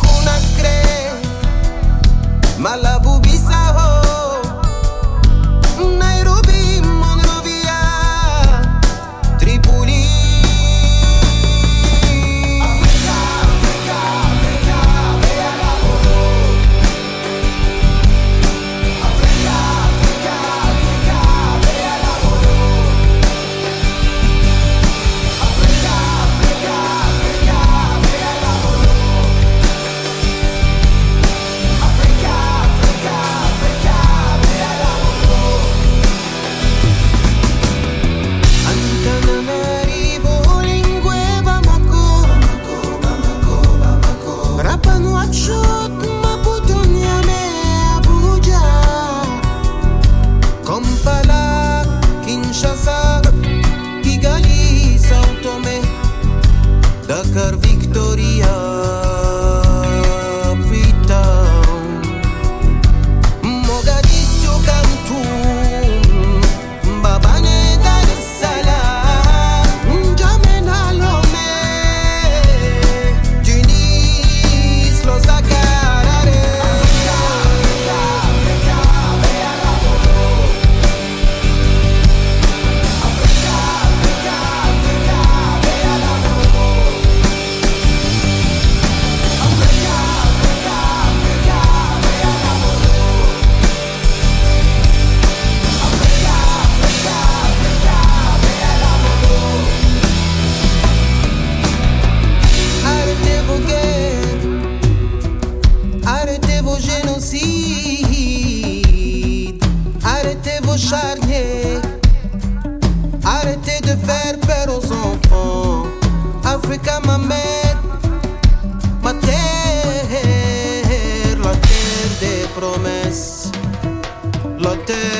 Accra, Conakry Malabo, Bissau curve. Africa, my man. Ma terre, la terre